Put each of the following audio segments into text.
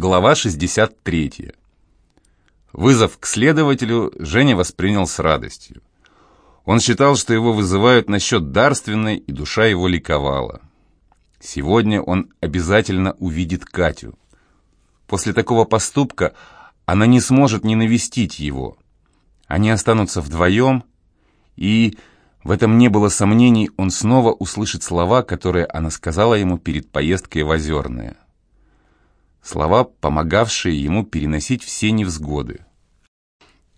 Глава 63. Вызов к следователю Женя воспринял с радостью. Он считал, что его вызывают насчет дарственной, и душа его ликовала. Сегодня он обязательно увидит Катю. После такого поступка она не сможет не навестить его. Они останутся вдвоем, и, в этом не было сомнений, он снова услышит слова, которые она сказала ему перед поездкой в Озерное. Слова, помогавшие ему переносить все невзгоды.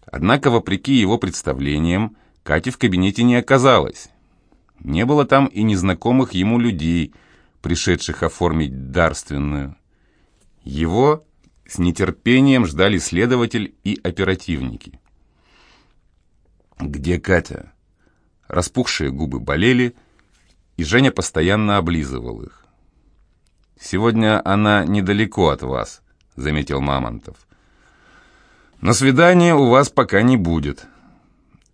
Однако, вопреки его представлениям, Кати в кабинете не оказалось. Не было там и незнакомых ему людей, пришедших оформить дарственную. Его с нетерпением ждали следователь и оперативники. «Где Катя?» Распухшие губы болели, и Женя постоянно облизывал их. «Сегодня она недалеко от вас», — заметил Мамонтов. «Но свидания у вас пока не будет».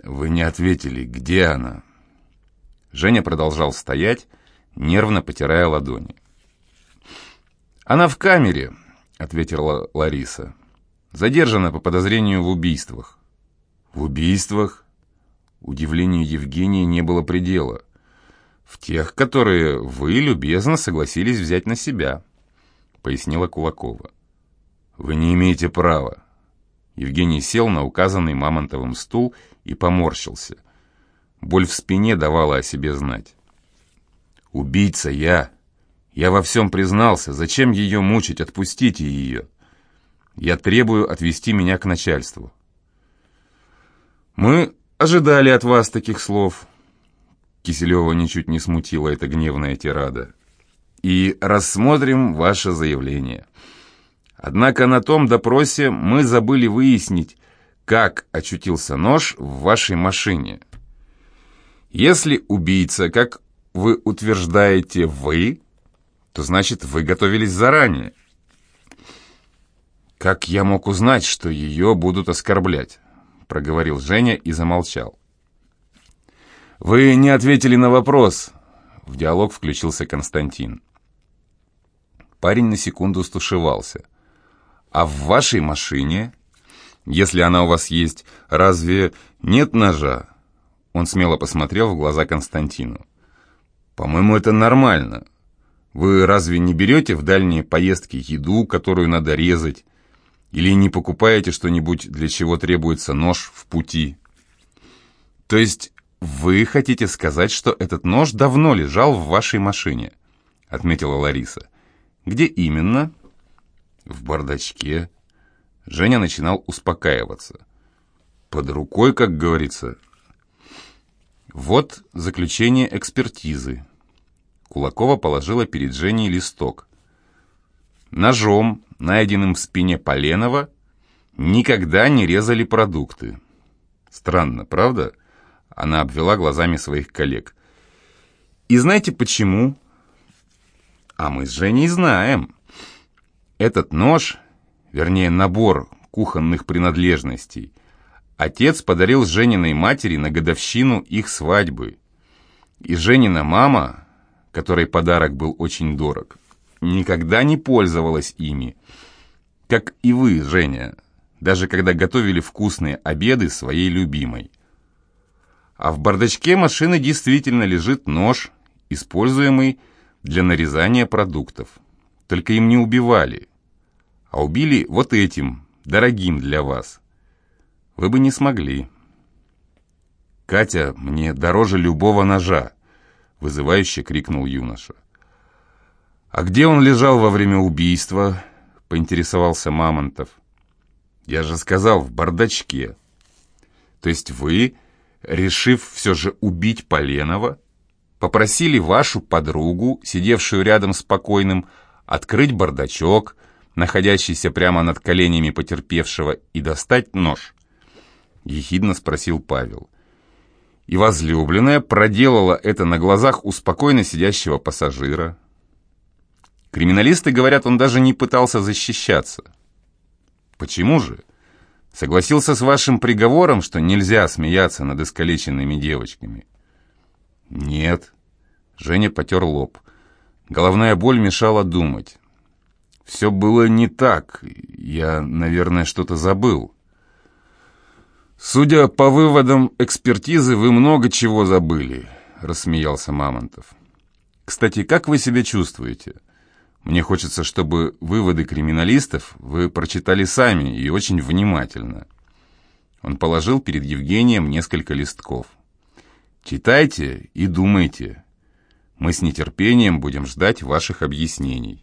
«Вы не ответили, где она?» Женя продолжал стоять, нервно потирая ладони. «Она в камере», — ответила Лариса. «Задержана по подозрению в убийствах». «В убийствах?» Удивлению Евгении не было предела. «В тех, которые вы любезно согласились взять на себя», — пояснила Кулакова. «Вы не имеете права». Евгений сел на указанный Мамонтовым стул и поморщился. Боль в спине давала о себе знать. «Убийца я. Я во всем признался. Зачем ее мучить? Отпустите ее. Я требую отвести меня к начальству». «Мы ожидали от вас таких слов». Киселева ничуть не смутила эта гневная тирада. «И рассмотрим ваше заявление». Однако на том допросе мы забыли выяснить, как очутился нож в вашей машине. Если убийца, как вы утверждаете, вы, то значит вы готовились заранее. «Как я мог узнать, что ее будут оскорблять?» — проговорил Женя и замолчал. «Вы не ответили на вопрос», — в диалог включился Константин. Парень на секунду стушевался. «А в вашей машине, если она у вас есть, разве нет ножа?» Он смело посмотрел в глаза Константину. «По-моему, это нормально. Вы разве не берете в дальние поездки еду, которую надо резать, или не покупаете что-нибудь, для чего требуется нож в пути?» «То есть вы хотите сказать, что этот нож давно лежал в вашей машине?» отметила Лариса. «Где именно?» «В бардачке». Женя начинал успокаиваться. «Под рукой, как говорится». Вот заключение экспертизы. Кулакова положила перед Женей листок. Ножом, найденным в спине Поленова, никогда не резали продукты. Странно, правда? Она обвела глазами своих коллег. И знаете почему? А мы с Женей знаем. Этот нож, вернее набор кухонных принадлежностей, отец подарил Жениной матери на годовщину их свадьбы. И Женина мама, которой подарок был очень дорог, никогда не пользовалась ими. Как и вы, Женя, даже когда готовили вкусные обеды своей любимой. А в бардачке машины действительно лежит нож, используемый для нарезания продуктов. Только им не убивали, а убили вот этим, дорогим для вас. Вы бы не смогли. «Катя мне дороже любого ножа», — вызывающе крикнул юноша. «А где он лежал во время убийства?» — поинтересовался Мамонтов. «Я же сказал, в бардачке». «То есть вы решив все же убить Поленова, попросили вашу подругу, сидевшую рядом с покойным, открыть бардачок, находящийся прямо над коленями потерпевшего, и достать нож? Ехидно спросил Павел. И возлюбленная проделала это на глазах у спокойно сидящего пассажира. Криминалисты говорят, он даже не пытался защищаться. Почему же? Согласился с вашим приговором, что нельзя смеяться над искалеченными девочками?» «Нет». Женя потер лоб. Головная боль мешала думать. все было не так. Я, наверное, что-то забыл. Судя по выводам экспертизы, вы много чего забыли, рассмеялся Мамонтов. Кстати, как вы себя чувствуете? Мне хочется, чтобы выводы криминалистов вы прочитали сами и очень внимательно. Он положил перед Евгением несколько листков. Читайте и думайте. Мы с нетерпением будем ждать ваших объяснений.